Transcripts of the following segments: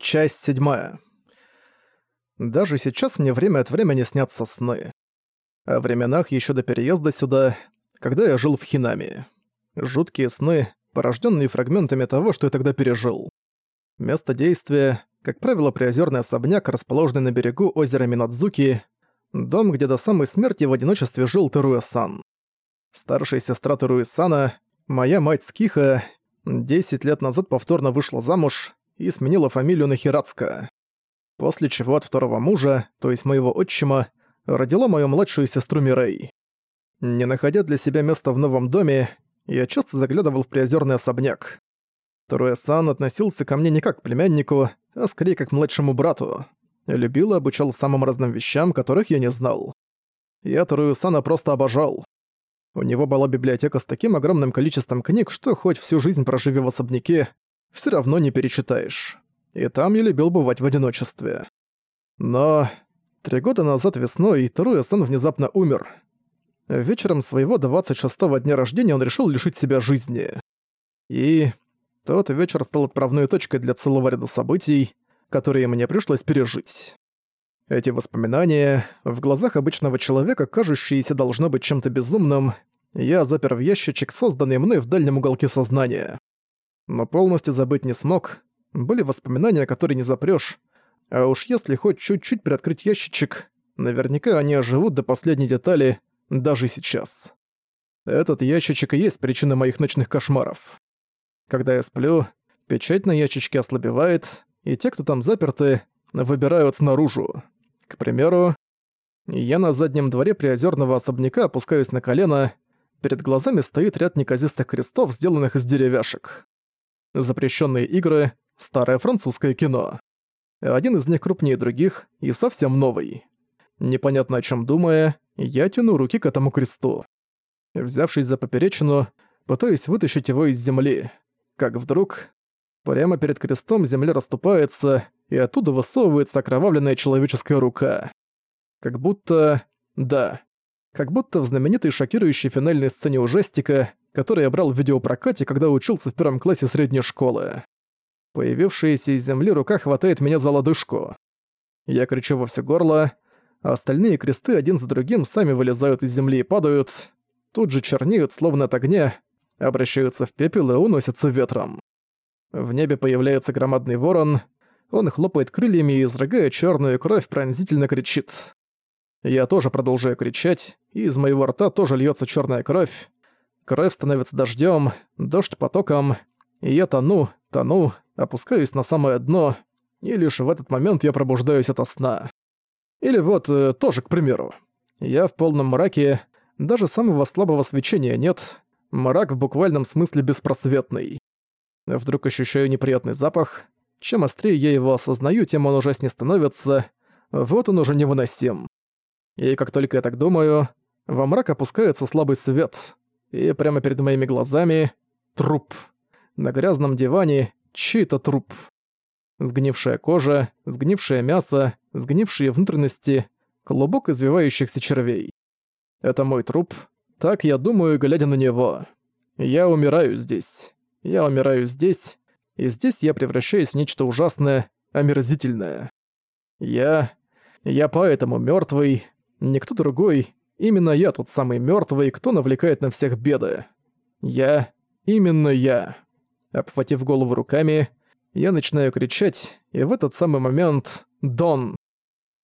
Часть седьмая. Даже сейчас мне время от времени снятся сны. О временах еще до переезда сюда, когда я жил в Хинами. Жуткие сны, порожденные фрагментами того, что я тогда пережил. Место действия, как правило, приозерный особняк, расположенный на берегу озера Минадзуки, дом, где до самой смерти в одиночестве жил Теруэ-сан. Старшая сестра Теруэ-сана, моя мать Скиха, 10 лет назад повторно вышла замуж и сменила фамилию на Хирацка. После чего от второго мужа, то есть моего отчима, родила мою младшую сестру Мирей. Не находя для себя места в новом доме, я часто заглядывал в приозерный особняк. Таруэ-сан относился ко мне не как к племяннику, а скорее как к младшему брату. Любил и обучал самым разным вещам, которых я не знал. Я Таруэ-сана просто обожал. У него была библиотека с таким огромным количеством книг, что хоть всю жизнь проживи в особняке, все равно не перечитаешь. И там я любил бывать в одиночестве. Но три года назад весной Таруя-сан внезапно умер. Вечером своего 26-го дня рождения он решил лишить себя жизни. И тот вечер стал отправной точкой для целого ряда событий, которые мне пришлось пережить. Эти воспоминания, в глазах обычного человека, кажущиеся должно быть чем-то безумным, я запер в ящичек, созданный мной в дальнем уголке сознания но полностью забыть не смог. Были воспоминания, которые не запрёшь. А уж если хоть чуть-чуть приоткрыть ящичек, наверняка они оживут до последней детали, даже сейчас. Этот ящичек и есть причина моих ночных кошмаров. Когда я сплю, печать на ящичке ослабевает, и те, кто там заперты, выбирают наружу. К примеру, я на заднем дворе приозерного особняка опускаюсь на колено, перед глазами стоит ряд неказистых крестов, сделанных из деревяшек. Запрещенные игры, старое французское кино. Один из них крупнее других и совсем новый. Непонятно о чем думая, я тяну руки к этому кресту. Взявшись за поперечину, пытаюсь вытащить его из земли. Как вдруг, прямо перед крестом земля расступается, и оттуда высовывается окровавленная человеческая рука. Как будто... да. Как будто в знаменитой шокирующей финальной сцене ужастика который я брал в видеопрокате, когда учился в первом классе средней школы. Появившаяся из земли рука хватает меня за лодыжку. Я кричу во все горло, а остальные кресты один за другим сами вылезают из земли и падают, тут же чернеют, словно от огня, обращаются в пепел и уносятся ветром. В небе появляется громадный ворон, он хлопает крыльями и, изрыгая черную кровь, пронзительно кричит. Я тоже продолжаю кричать, и из моего рта тоже льется черная кровь, Кровь становится дождем, дождь потоком, и я тону, тону, опускаюсь на самое дно, и лишь в этот момент я пробуждаюсь ото сна. Или вот, э, тоже, к примеру. Я в полном мраке, даже самого слабого свечения нет, мрак в буквальном смысле беспросветный. Вдруг ощущаю неприятный запах. Чем острее я его осознаю, тем он ужаснее становится. Вот он уже невыносим. И как только я так думаю, во мрак опускается слабый свет и прямо перед моими глазами труп. На грязном диване чей-то труп. Сгнившая кожа, сгнившее мясо, сгнившие внутренности, клубок извивающихся червей. Это мой труп. Так я думаю, глядя на него. Я умираю здесь. Я умираю здесь. И здесь я превращаюсь в нечто ужасное, омерзительное. Я... Я поэтому мёртвый, никто другой, Именно я тот самый мёртвый, кто навлекает на всех беды. Я... Именно я. Обхватив голову руками, я начинаю кричать, и в этот самый момент... Дон!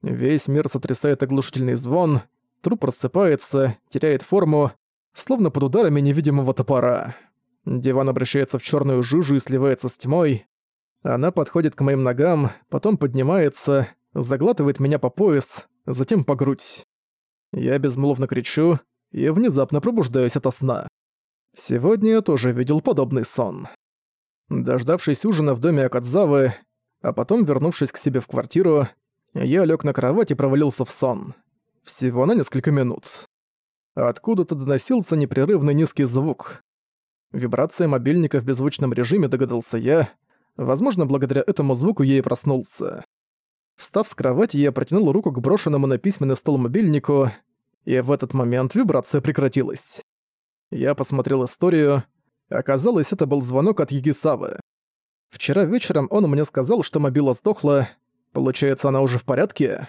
Весь мир сотрясает оглушительный звон, труп рассыпается, теряет форму, словно под ударами невидимого топора. Диван обращается в черную жижу и сливается с тьмой. Она подходит к моим ногам, потом поднимается, заглатывает меня по пояс, затем по грудь. Я безмолвно кричу и внезапно пробуждаюсь ото сна. Сегодня я тоже видел подобный сон. Дождавшись ужина в доме Акадзавы, а потом вернувшись к себе в квартиру, я лег на кровать и провалился в сон. Всего на несколько минут. Откуда-то доносился непрерывный низкий звук. Вибрация мобильника в беззвучном режиме, догадался я. Возможно, благодаря этому звуку я и проснулся. Встав с кровати, я протянул руку к брошенному на письменный стол мобильнику, и в этот момент вибрация прекратилась. Я посмотрел историю. Оказалось, это был звонок от Егисавы. Вчера вечером он мне сказал, что мобила сдохла. Получается, она уже в порядке?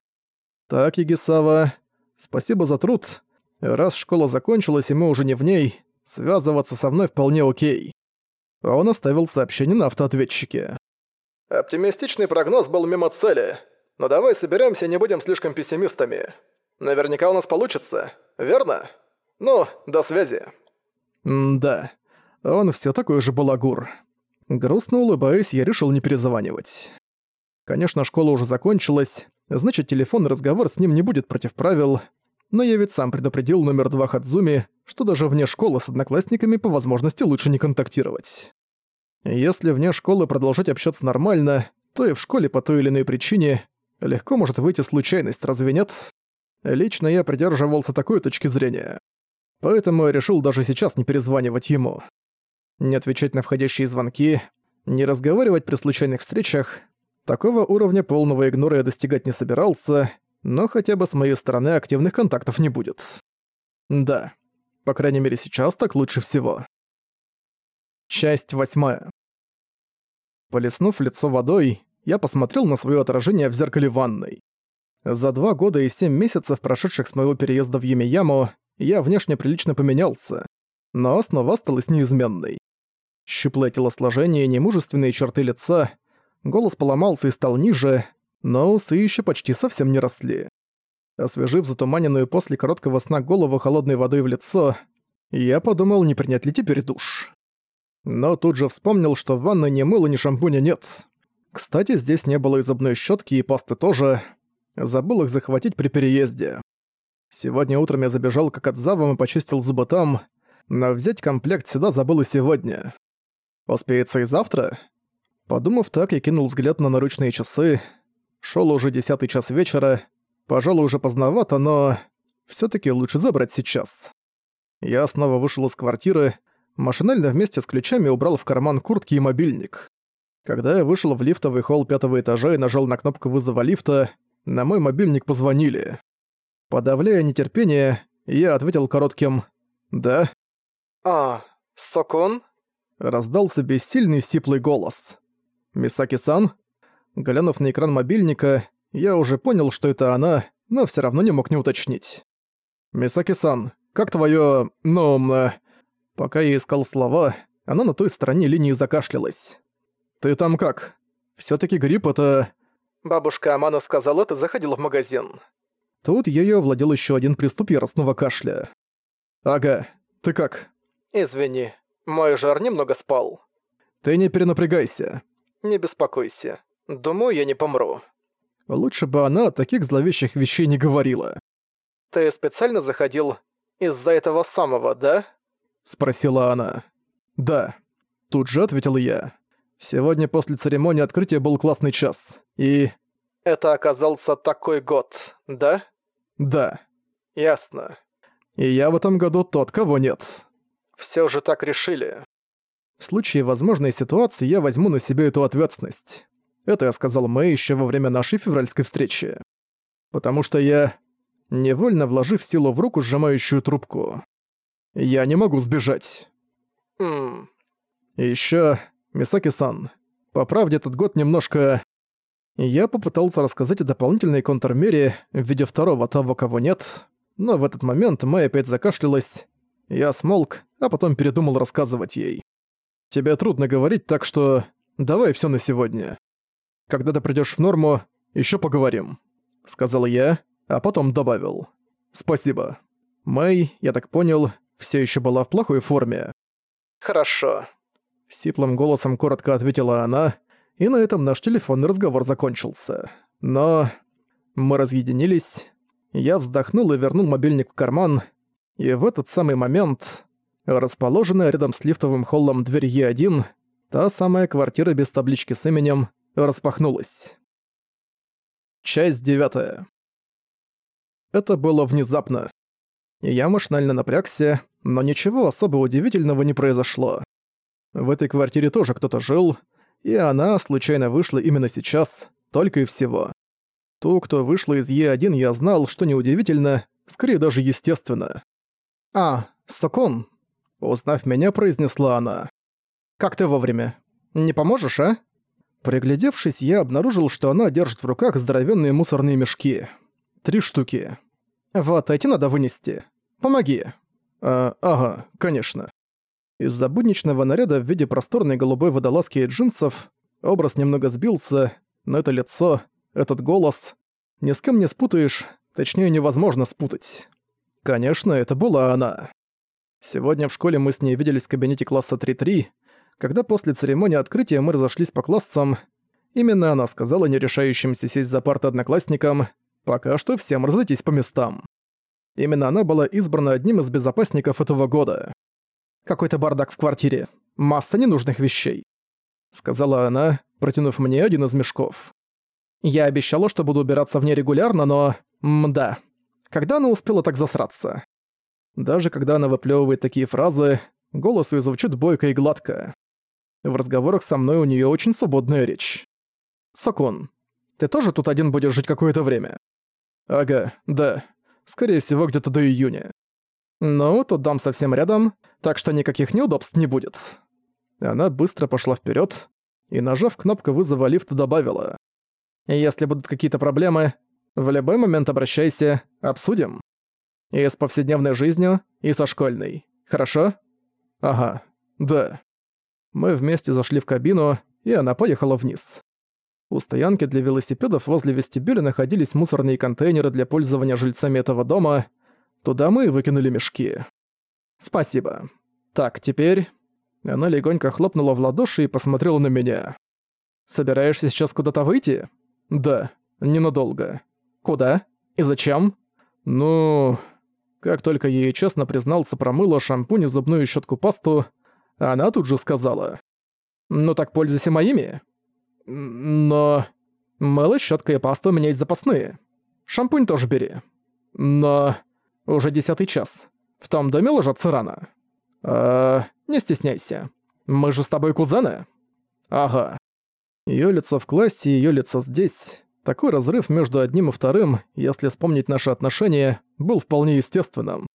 Так, Егисава, спасибо за труд. Раз школа закончилась, и мы уже не в ней, связываться со мной вполне окей. Он оставил сообщение на автоответчике. Оптимистичный прогноз был мимо цели. Но давай соберемся и не будем слишком пессимистами. Наверняка у нас получится, верно? Ну, до связи. М да. Он все такой же балагур. Грустно улыбаясь, я решил не перезванивать. Конечно, школа уже закончилась, значит, телефонный разговор с ним не будет против правил, но я ведь сам предупредил номер два Хадзуми, что даже вне школы с одноклассниками по возможности лучше не контактировать. Если вне школы продолжать общаться нормально, то и в школе по той или иной причине легко может выйти случайность, разве нет? Лично я придерживался такой точки зрения. Поэтому я решил даже сейчас не перезванивать ему. Не отвечать на входящие звонки, не разговаривать при случайных встречах. Такого уровня полного игнора я достигать не собирался, но хотя бы с моей стороны активных контактов не будет. Да, по крайней мере сейчас так лучше всего. Часть восьмая. Полеснув лицо водой, я посмотрел на свое отражение в зеркале ванной. За два года и семь месяцев, прошедших с моего переезда в Юмияму, я внешне прилично поменялся, но основа осталась неизменной. Щуплое телосложение немужественные черты лица, голос поломался и стал ниже, но усы еще почти совсем не росли. Освежив затуманенную после короткого сна голову холодной водой в лицо, я подумал, не принять ли теперь душ. Но тут же вспомнил, что ванной ни мыла, ни шампуня нет. Кстати, здесь не было и зубной щетки, и пасты тоже. Забыл их захватить при переезде. Сегодня утром я забежал к Акадзавам и почистил зубы там, но взять комплект сюда забыл и сегодня. Успеется и завтра? Подумав так, я кинул взгляд на наручные часы. Шел уже десятый час вечера. Пожалуй, уже поздновато, но... все таки лучше забрать сейчас. Я снова вышел из квартиры, машинально вместе с ключами убрал в карман куртки и мобильник. Когда я вышел в лифтовый холл пятого этажа и нажал на кнопку вызова лифта, на мой мобильник позвонили. Подавляя нетерпение, я ответил коротким «Да». «А, Сокон?» Раздался бессильный сиплый голос. «Мисаки-сан?» Глянув на экран мобильника, я уже понял, что это она, но все равно не мог не уточнить. «Мисаки-сан, как твое, ну, э...» Пока я искал слова, она на той стороне линии закашлялась. «Ты там как? все таки грипп это...» Бабушка Амана сказала, ты заходила в магазин. Тут её владел еще один приступ яростного кашля. «Ага, ты как?» «Извини, мой жар немного спал». «Ты не перенапрягайся». «Не беспокойся. Думаю, я не помру». Лучше бы она таких зловещих вещей не говорила. «Ты специально заходил из-за этого самого, да?» Спросила она. «Да». Тут же ответил я. «Сегодня после церемонии открытия был классный час. И...» «Это оказался такой год, да?» «Да». «Ясно». «И я в этом году тот, кого нет». Все же так решили. В случае возможной ситуации я возьму на себя эту ответственность. Это я сказал Мэй еще во время нашей февральской встречи. Потому что я, невольно вложив силу в руку, сжимающую трубку. Я не могу сбежать. Ммм. И ещё, Мисаки-сан, по правде этот год немножко... Я попытался рассказать о дополнительной контрмере в виде второго того, кого нет, но в этот момент Мэй опять закашлялась. Я смолк, а потом передумал рассказывать ей. «Тебе трудно говорить, так что давай всё на сегодня. Когда ты придёшь в норму, ещё поговорим», — сказал я, а потом добавил. «Спасибо». Мэй, я так понял, всё ещё была в плохой форме. «Хорошо», — сиплым голосом коротко ответила она, и на этом наш телефонный разговор закончился. Но мы разъединились, я вздохнул и вернул мобильник в карман, и в этот самый момент, расположенная рядом с лифтовым холлом дверь Е1, та самая квартира без таблички с именем, распахнулась. Часть девятая. Это было внезапно. Я машинально напрягся, но ничего особо удивительного не произошло. В этой квартире тоже кто-то жил, и она случайно вышла именно сейчас, только и всего. Ту, кто вышла из Е1, я знал, что неудивительно, скорее даже естественно. «А, Сокон», — узнав меня, произнесла она. «Как ты вовремя? Не поможешь, а?» Приглядевшись, я обнаружил, что она держит в руках здоровенные мусорные мешки. Три штуки. «Вот эти надо вынести. Помоги». А, «Ага, конечно». Из-за будничного наряда в виде просторной голубой водолазки и джинсов образ немного сбился, но это лицо, этот голос... Ни с кем не спутаешь, точнее невозможно спутать. Конечно, это была она. Сегодня в школе мы с ней виделись в кабинете класса 3-3, когда после церемонии открытия мы разошлись по классам. Именно она сказала нерешающимся сесть за парты одноклассникам «Пока что всем разойтись по местам». Именно она была избрана одним из безопасников этого года. «Какой-то бардак в квартире. Масса ненужных вещей», — сказала она, протянув мне один из мешков. «Я обещала, что буду убираться в ней регулярно, но... Мда. Когда она успела так засраться?» Даже когда она выплёвывает такие фразы, голос её звучит бойко и гладко. В разговорах со мной у неё очень свободная речь. «Сакун, ты тоже тут один будешь жить какое-то время?» «Ага, да. Скорее всего, где-то до июня. Ну, тут дом совсем рядом, так что никаких неудобств не будет». Она быстро пошла вперед и, нажав кнопку вызова лифта, добавила. «Если будут какие-то проблемы, в любой момент обращайся, обсудим». И с повседневной жизнью, и со школьной. Хорошо? Ага, да. Мы вместе зашли в кабину, и она поехала вниз. У стоянки для велосипедов возле вестибюля находились мусорные контейнеры для пользования жильцами этого дома. Туда мы выкинули мешки. Спасибо. Так, теперь... Она легонько хлопнула в ладоши и посмотрела на меня. «Собираешься сейчас куда-то выйти?» «Да, ненадолго». «Куда? И зачем?» «Ну...» Как только ей честно признался про мыло, шампунь и зубную щетку пасту, она тут же сказала. «Ну так пользуйся моими». «Но...» «Мыло, щетка и паста у меня есть запасные. Шампунь тоже бери». «Но...» «Уже десятый час. В том доме ложатся рано». «А... Не стесняйся. Мы же с тобой кузены?» «Ага». Её лицо в классе, её лицо здесь. Такой разрыв между одним и вторым, если вспомнить наши отношения, был вполне естественным.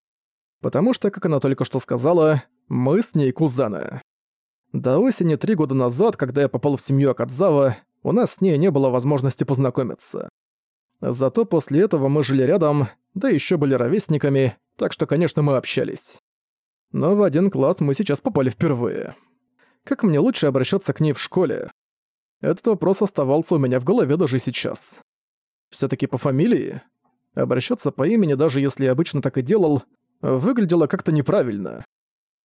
Потому что, как она только что сказала, мы с ней кузены. До осени три года назад, когда я попал в семью Акадзава, у нас с ней не было возможности познакомиться. Зато после этого мы жили рядом, да еще были ровесниками, так что, конечно, мы общались. Но в один класс мы сейчас попали впервые. Как мне лучше обращаться к ней в школе? Этот вопрос оставался у меня в голове даже сейчас. Всё-таки по фамилии? Обращаться по имени, даже если я обычно так и делал, выглядело как-то неправильно.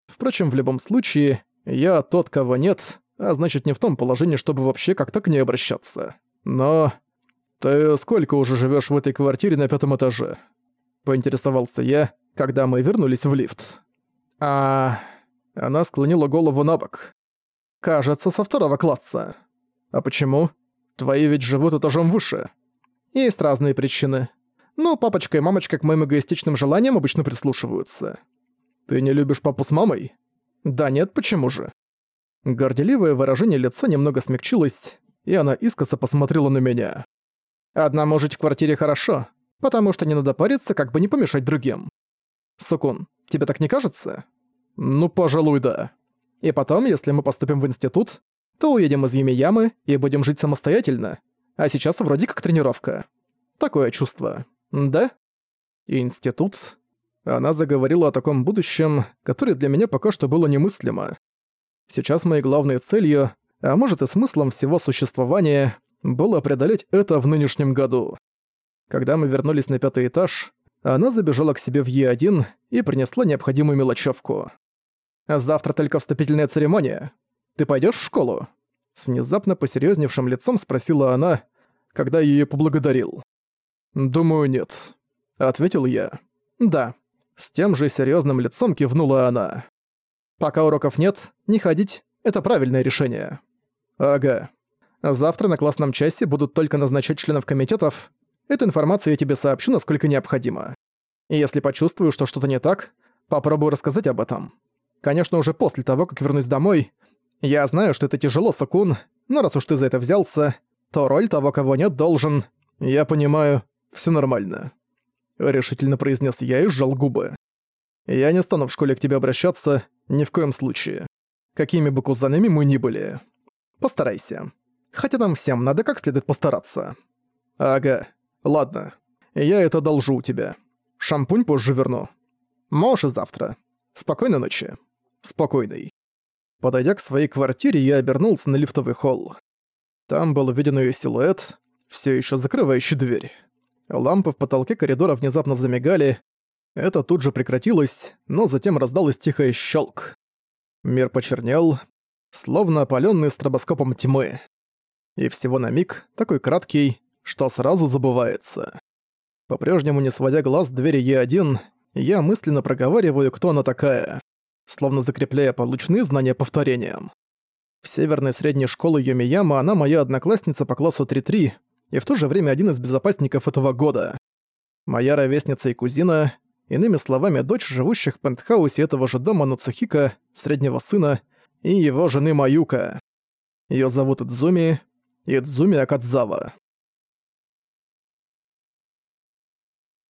Впрочем, в любом случае, я тот, кого нет, а значит не в том положении, чтобы вообще как-то к ней обращаться. Но... «Ты сколько уже живёшь в этой квартире на пятом этаже?» Поинтересовался я, когда мы вернулись в лифт. А... Она склонила голову на бок. «Кажется, со второго класса». А почему? Твои ведь живут этажом выше. Есть разные причины. Но папочка и мамочка к моим эгоистичным желаниям обычно прислушиваются. Ты не любишь папу с мамой? Да нет, почему же? Горделивое выражение лица немного смягчилось, и она искоса посмотрела на меня. Одному жить в квартире хорошо, потому что не надо париться, как бы не помешать другим. Сукун, тебе так не кажется? Ну, пожалуй, да. И потом, если мы поступим в институт, то уедем из Юмиямы и будем жить самостоятельно. А сейчас вроде как тренировка. Такое чувство. Да? Институт. Она заговорила о таком будущем, которое для меня пока что было немыслимо. Сейчас моей главной целью, а может и смыслом всего существования, было преодолеть это в нынешнем году. Когда мы вернулись на пятый этаж, она забежала к себе в Е1 и принесла необходимую мелочевку. «Завтра только вступительная церемония. Ты пойдешь в школу?» С внезапно посерьезневшим лицом спросила она, когда я её поблагодарил. «Думаю, нет», — ответил я. «Да». С тем же серьезным лицом кивнула она. «Пока уроков нет, не ходить — это правильное решение». «Ага. Завтра на классном часе будут только назначать членов комитетов. Эту информацию я тебе сообщу, насколько необходимо. И если почувствую, что что-то не так, попробую рассказать об этом. Конечно, уже после того, как вернусь домой, я знаю, что это тяжело, Сакун, но раз уж ты за это взялся, то роль того, кого нет, должен... Я понимаю, все нормально. Решительно произнес я и сжал губы. Я не стану в школе к тебе обращаться, ни в коем случае. Какими бы кузанами мы ни были. Постарайся. Хотя нам всем надо как следует постараться. Ага, ладно. Я это должу у тебя. Шампунь позже верну. Можешь и завтра. Спокойной ночи. Спокойной. Подойдя к своей квартире, я обернулся на лифтовый холл. Там был виден её силуэт, все еще закрывающий дверь. Лампы в потолке коридора внезапно замигали. Это тут же прекратилось, но затем раздалось тихое щелк. Мир почернел, словно опалённый стробоскопом тьмы. И всего на миг, такой краткий, что сразу забывается. По-прежнему не сводя глаз двери Е1, я мысленно проговариваю, кто она такая, словно закрепляя полученные знания повторением. В северной средней школе Юмияма она моя одноклассница по классу 3-3 и в то же время один из безопасников этого года. Моя ровесница и кузина, иными словами, дочь живущих в пентхаусе этого же дома Нацухика, среднего сына, и его жены Маюка. Её зовут Идзуми, Идзуми Акадзава.